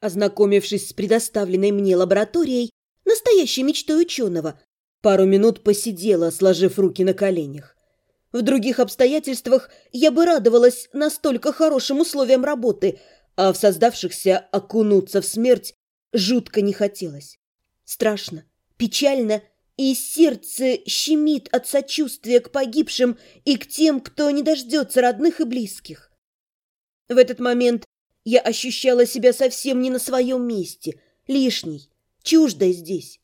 Ознакомившись с предоставленной мне лабораторией, настоящей мечтой ученого, пару минут посидела, сложив руки на коленях. В других обстоятельствах я бы радовалась настолько хорошим условиям работы, а в создавшихся окунуться в смерть жутко не хотелось. Страшно, печально, и сердце щемит от сочувствия к погибшим и к тем, кто не дождется родных и близких. В этот момент я ощущала себя совсем не на своем месте, лишней, чуждой здесь.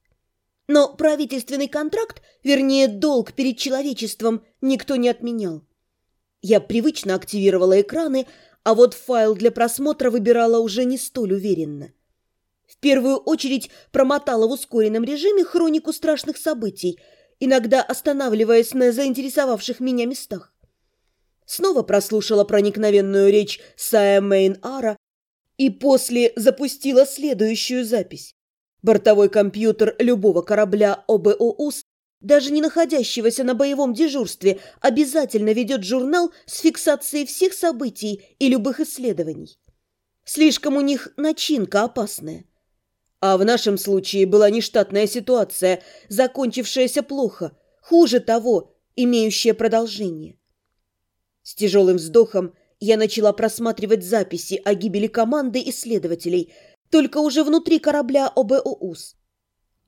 Но правительственный контракт, вернее, долг перед человечеством, никто не отменял. Я привычно активировала экраны, а вот файл для просмотра выбирала уже не столь уверенно. В первую очередь промотала в ускоренном режиме хронику страшных событий, иногда останавливаясь на заинтересовавших меня местах. Снова прослушала проникновенную речь Сая Мейн Ара и после запустила следующую запись. Бортовой компьютер любого корабля ОБОУС, даже не находящегося на боевом дежурстве, обязательно ведет журнал с фиксацией всех событий и любых исследований. Слишком у них начинка опасная. А в нашем случае была нештатная ситуация, закончившаяся плохо, хуже того, имеющая продолжение. С тяжелым вздохом я начала просматривать записи о гибели команды исследователей, только уже внутри корабля ОБОУС.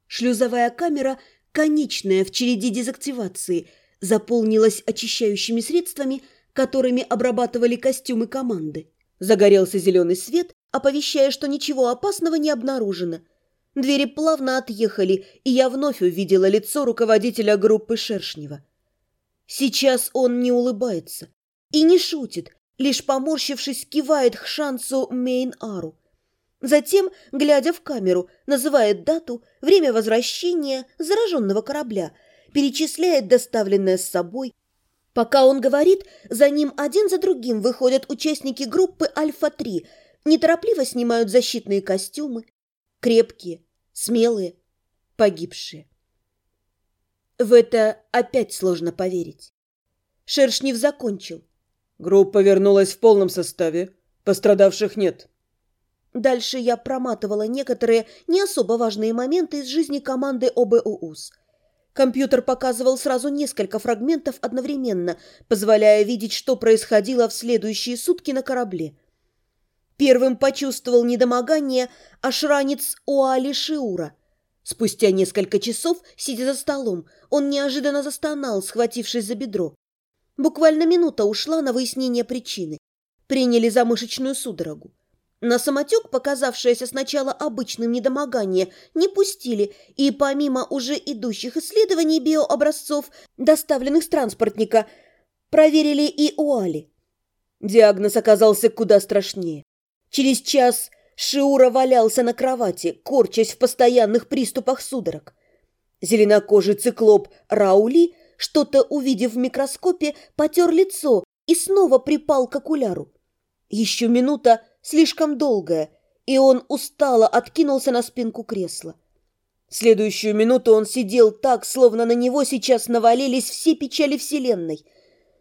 Шлюзовая камера, конечная в череде дезактивации, заполнилась очищающими средствами, которыми обрабатывали костюмы команды. Загорелся зеленый свет, оповещая, что ничего опасного не обнаружено. Двери плавно отъехали, и я вновь увидела лицо руководителя группы Шершнева. Сейчас он не улыбается и не шутит, лишь поморщившись, кивает к шансу Мейн-Ару. Затем, глядя в камеру, называет дату, время возвращения зараженного корабля, перечисляет доставленное с собой. Пока он говорит, за ним один за другим выходят участники группы Альфа-3, неторопливо снимают защитные костюмы, крепкие, смелые, погибшие. В это опять сложно поверить. Шершнев закончил. Группа вернулась в полном составе. Пострадавших нет. Дальше я проматывала некоторые не особо важные моменты из жизни команды ОБУУС. Компьютер показывал сразу несколько фрагментов одновременно, позволяя видеть, что происходило в следующие сутки на корабле. Первым почувствовал недомогание ошранец Уали Шиура. Спустя несколько часов, сидя за столом, он неожиданно застонал, схватившись за бедро. Буквально минута ушла на выяснение причины. Приняли за мышечную судорогу. На самотек, показавшееся сначала обычным недомогание, не пустили, и помимо уже идущих исследований биообразцов, доставленных с транспортника, проверили и УАЛИ. Диагноз оказался куда страшнее. Через час Шиура валялся на кровати, корчась в постоянных приступах судорог. Зеленокожий циклоп Раули, что-то увидев в микроскопе, потер лицо и снова припал к окуляру. Еще минута слишком долгая, и он устало откинулся на спинку кресла. Следующую минуту он сидел так, словно на него сейчас навалились все печали Вселенной.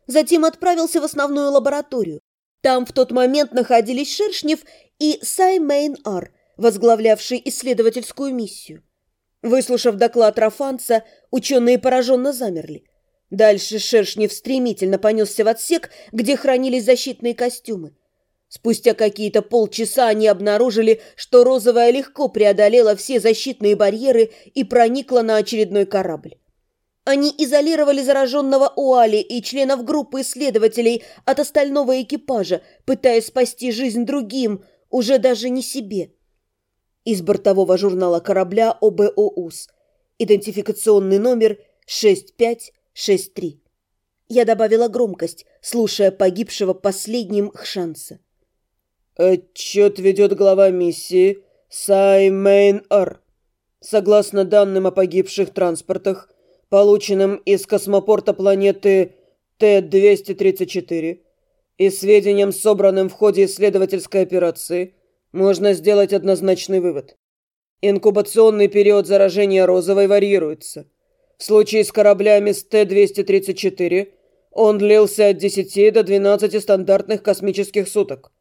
Затем отправился в основную лабораторию. Там в тот момент находились Шершнев и Сай Мейн Ар, возглавлявший исследовательскую миссию. Выслушав доклад Рафанца, ученые пораженно замерли. Дальше Шершнев стремительно понесся в отсек, где хранились защитные костюмы. Спустя какие-то полчаса они обнаружили, что розовая легко преодолела все защитные барьеры и проникла на очередной корабль. Они изолировали зараженного Уали и членов группы исследователей от остального экипажа, пытаясь спасти жизнь другим, уже даже не себе. Из бортового журнала корабля ОБОУС. Идентификационный номер 6563. Я добавила громкость, слушая погибшего последним Хшанса. Отчет ведет глава миссии Саймейн Ар. Согласно данным о погибших транспортах, полученным из космопорта планеты Т-234 и сведениям, собранным в ходе исследовательской операции, можно сделать однозначный вывод. Инкубационный период заражения розовой варьируется. В случае с кораблями с Т-234 Он длился от 10 до 12 стандартных космических суток.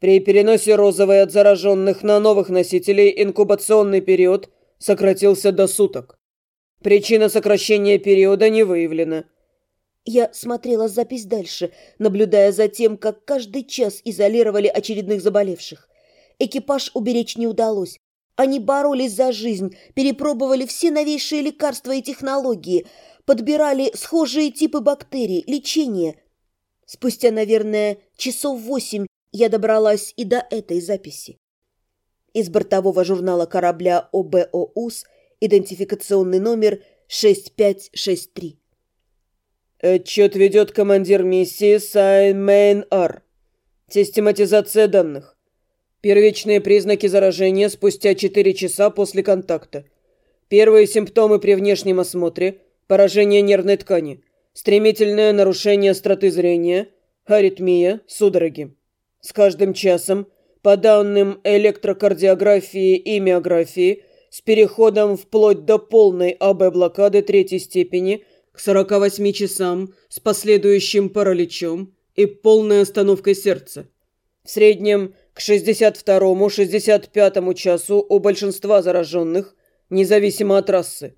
При переносе розовой от зараженных на новых носителей инкубационный период сократился до суток. Причина сокращения периода не выявлена. Я смотрела запись дальше, наблюдая за тем, как каждый час изолировали очередных заболевших. Экипаж уберечь не удалось. Они боролись за жизнь, перепробовали все новейшие лекарства и технологии, подбирали схожие типы бактерий, лечение. Спустя, наверное, часов восемь я добралась и до этой записи. Из бортового журнала корабля ОБОУС идентификационный номер 6563. Отчет ведет командир миссии Сайн Мэйн Ар. Систематизация данных. Первичные признаки заражения спустя 4 часа после контакта. Первые симптомы при внешнем осмотре – поражение нервной ткани, стремительное нарушение остроты зрения, аритмия, судороги. С каждым часом, по данным электрокардиографии и миографии, с переходом вплоть до полной АБ-блокады третьей степени – к 48 часам с последующим параличом и полной остановкой сердца. В среднем к 62-65 часу у большинства зараженных, независимо от расы.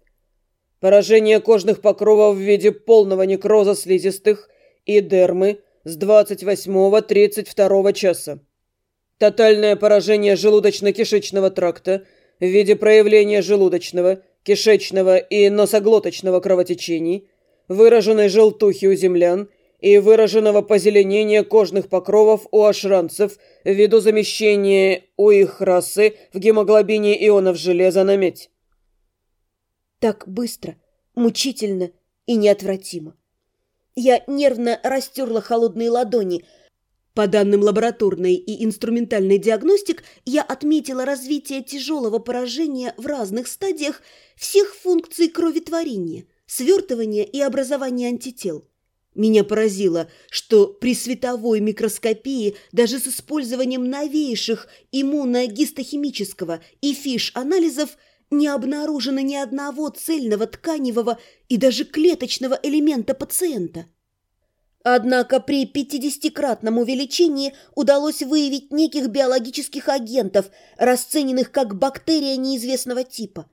Поражение кожных покровов в виде полного некроза слизистых и дермы с 28-32 часа. Тотальное поражение желудочно-кишечного тракта в виде проявления желудочного – кишечного и носоглоточного кровотечений, выраженной желтухи у землян и выраженного позеленения кожных покровов у ашранцев ввиду замещения у их расы в гемоглобине ионов железа на медь. Так быстро, мучительно и неотвратимо. Я нервно растерла холодные ладони – по данным лабораторной и инструментальной диагностик, я отметила развитие тяжелого поражения в разных стадиях всех функций кроветворения, свертывания и образования антител. Меня поразило, что при световой микроскопии даже с использованием новейших иммуногистохимического и FISH-анализов не обнаружено ни одного цельного тканевого и даже клеточного элемента пациента. Однако при 50-кратном увеличении удалось выявить неких биологических агентов, расцененных как бактерия неизвестного типа.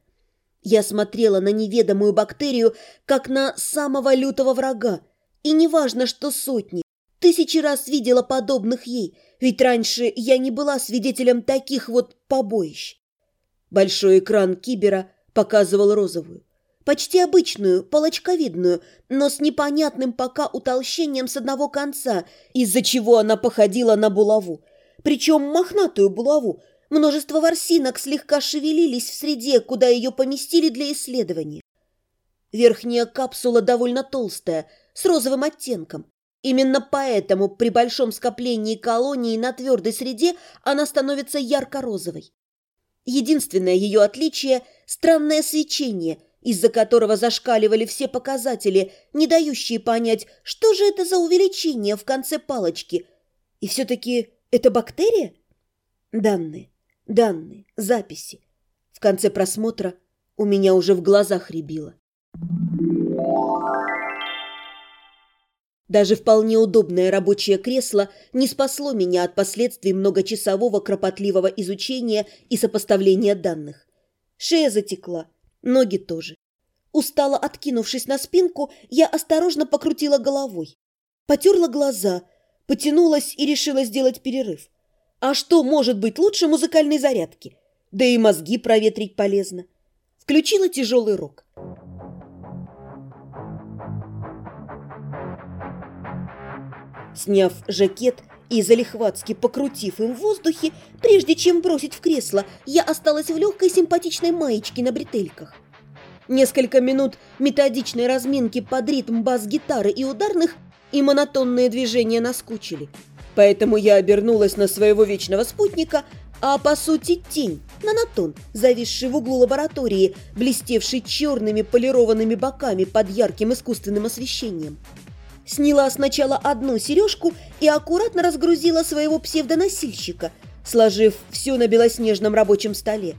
Я смотрела на неведомую бактерию, как на самого лютого врага. И неважно, что сотни, тысячи раз видела подобных ей, ведь раньше я не была свидетелем таких вот побоищ. Большой экран кибера показывал розовую. Почти обычную, палочковидную, но с непонятным пока утолщением с одного конца, из-за чего она походила на булаву. Причем мохнатую булаву. Множество ворсинок слегка шевелились в среде, куда ее поместили для исследования. Верхняя капсула довольно толстая, с розовым оттенком. Именно поэтому при большом скоплении колонии на твердой среде она становится ярко-розовой. Единственное ее отличие – странное свечение – из-за которого зашкаливали все показатели, не дающие понять, что же это за увеличение в конце палочки. И все-таки это бактерия? Данные, данные, записи. В конце просмотра у меня уже в глазах рябило. Даже вполне удобное рабочее кресло не спасло меня от последствий многочасового кропотливого изучения и сопоставления данных. Шея затекла, Ноги тоже. Устало откинувшись на спинку, я осторожно покрутила головой. Потерла глаза, потянулась и решила сделать перерыв. А что может быть лучше музыкальной зарядки? Да и мозги проветрить полезно. Включила тяжелый рок. Сняв жакет и залихватски покрутив им в воздухе, прежде чем бросить в кресло, я осталась в легкой симпатичной маечке на бретельках. Несколько минут методичной разминки под ритм бас-гитары и ударных и монотонные движения наскучили. Поэтому я обернулась на своего вечного спутника, а по сути тень, нанотон, зависший в углу лаборатории, блестевший черными полированными боками под ярким искусственным освещением. Сняла сначала одну сережку и аккуратно разгрузила своего псевдоносильщика, сложив все на белоснежном рабочем столе.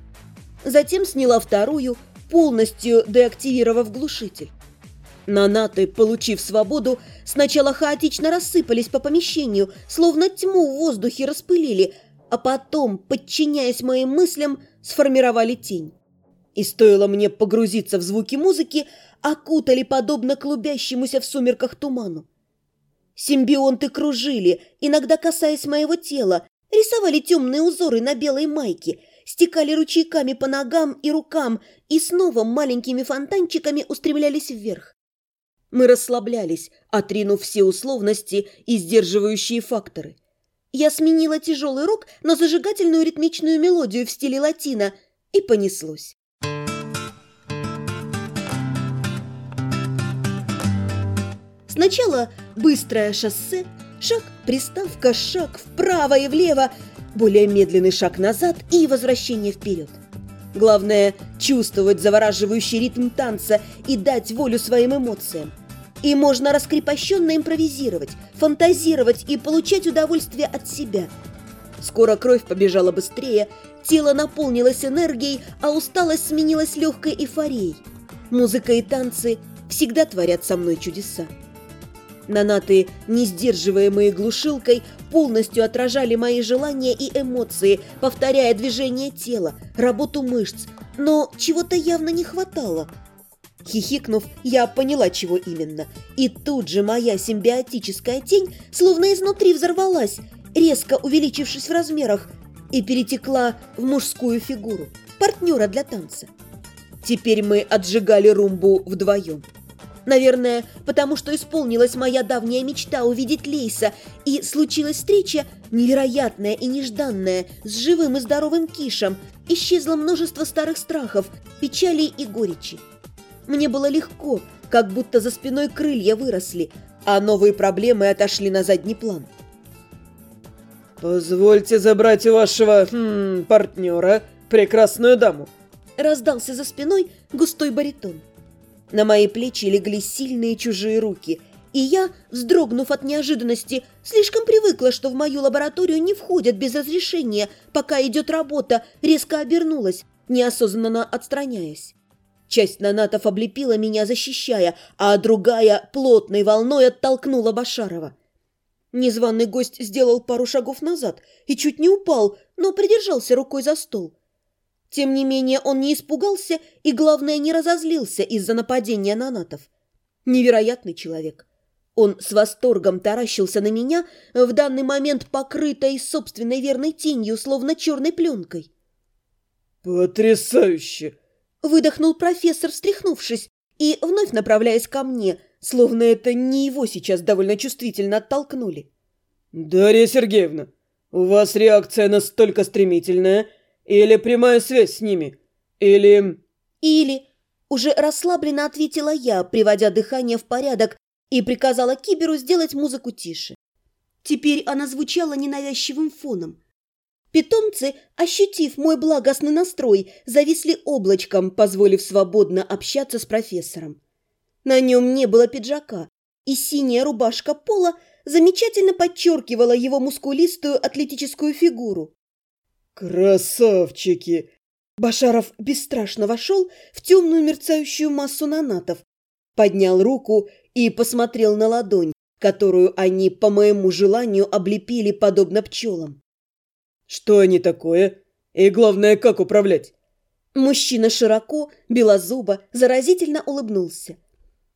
Затем сняла вторую, полностью деактивировав глушитель. Нанаты, получив свободу, сначала хаотично рассыпались по помещению, словно тьму в воздухе распылили, а потом, подчиняясь моим мыслям, сформировали тень. И стоило мне погрузиться в звуки музыки, окутали подобно клубящемуся в сумерках туману. Симбионты кружили, иногда касаясь моего тела, рисовали темные узоры на белой майке, стекали ручейками по ногам и рукам и снова маленькими фонтанчиками устремлялись вверх. Мы расслаблялись, отринув все условности и сдерживающие факторы. Я сменила тяжелый рок на зажигательную ритмичную мелодию в стиле латино, и понеслось. Сначала быстрое шоссе, шаг, приставка, шаг вправо и влево, более медленный шаг назад и возвращение вперед. Главное – чувствовать завораживающий ритм танца и дать волю своим эмоциям. И можно раскрепощенно импровизировать, фантазировать и получать удовольствие от себя. Скоро кровь побежала быстрее, тело наполнилось энергией, а усталость сменилась легкой эйфорией. Музыка и танцы всегда творят со мной чудеса. Нанаты, не сдерживаемые глушилкой, полностью отражали мои желания и эмоции, повторяя движение тела, работу мышц, но чего-то явно не хватало. Хихикнув, я поняла, чего именно. И тут же моя симбиотическая тень словно изнутри взорвалась, резко увеличившись в размерах, и перетекла в мужскую фигуру, партнера для танца. Теперь мы отжигали румбу вдвоем. Наверное, потому что исполнилась моя давняя мечта увидеть Лейса, и случилась встреча невероятная и нежданная с живым и здоровым Кишем. Исчезло множество старых страхов, печалей и горечи. Мне было легко, как будто за спиной крылья выросли, а новые проблемы отошли на задний план. «Позвольте забрать у вашего хм, партнера прекрасную даму», раздался за спиной густой баритон. На мои плечи легли сильные чужие руки, и я, вздрогнув от неожиданности, слишком привыкла, что в мою лабораторию не входят без разрешения, пока идет работа, резко обернулась, неосознанно отстраняясь. Часть нанатов облепила меня, защищая, а другая плотной волной оттолкнула Башарова. Незваный гость сделал пару шагов назад и чуть не упал, но придержался рукой за стол. Тем не менее, он не испугался и, главное, не разозлился из-за нападения нанатов. Невероятный человек. Он с восторгом таращился на меня, в данный момент покрытой собственной верной тенью, словно черной пленкой. «Потрясающе!» — выдохнул профессор, встряхнувшись, и вновь направляясь ко мне, словно это не его сейчас довольно чувствительно оттолкнули. «Дарья Сергеевна, у вас реакция настолько стремительная, или прямая связь с ними. Или... Или... Уже расслабленно ответила я, приводя дыхание в порядок, и приказала Киберу сделать музыку тише. Теперь она звучала ненавязчивым фоном. Питомцы, ощутив мой благостный настрой, зависли облачком, позволив свободно общаться с профессором. На нем не было пиджака, и синяя рубашка пола замечательно подчеркивала его мускулистую атлетическую фигуру. «Красавчики!» Башаров бесстрашно вошел в темную мерцающую массу нанатов, поднял руку и посмотрел на ладонь, которую они, по моему желанию, облепили подобно пчелам. «Что они такое? И главное, как управлять?» Мужчина широко, белозубо, заразительно улыбнулся.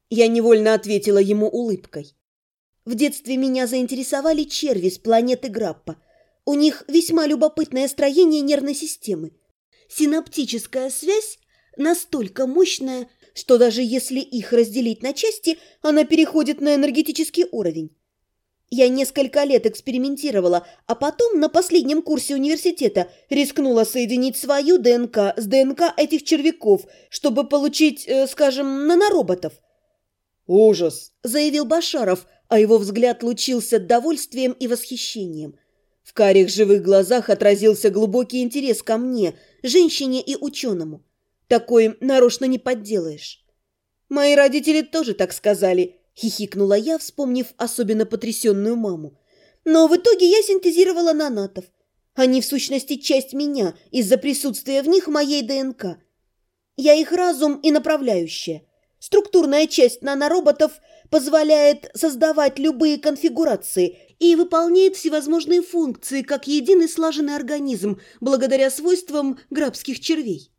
Я невольно ответила ему улыбкой. В детстве меня заинтересовали черви с планеты Граппа – у них весьма любопытное строение нервной системы. Синаптическая связь настолько мощная, что даже если их разделить на части, она переходит на энергетический уровень. Я несколько лет экспериментировала, а потом на последнем курсе университета рискнула соединить свою ДНК с ДНК этих червяков, чтобы получить, э, скажем, нанороботов. «Ужас!» – заявил Башаров, а его взгляд лучился довольствием и восхищением – в карих живых глазах отразился глубокий интерес ко мне, женщине и ученому. Такой нарочно не подделаешь. Мои родители тоже так сказали, хихикнула я, вспомнив особенно потрясенную маму. Но в итоге я синтезировала нанатов. Они, в сущности, часть меня из-за присутствия в них моей ДНК. Я их разум и направляющая. Структурная часть нанороботов позволяет создавать любые конфигурации и выполняет всевозможные функции, как единый слаженный организм, благодаря свойствам грабских червей.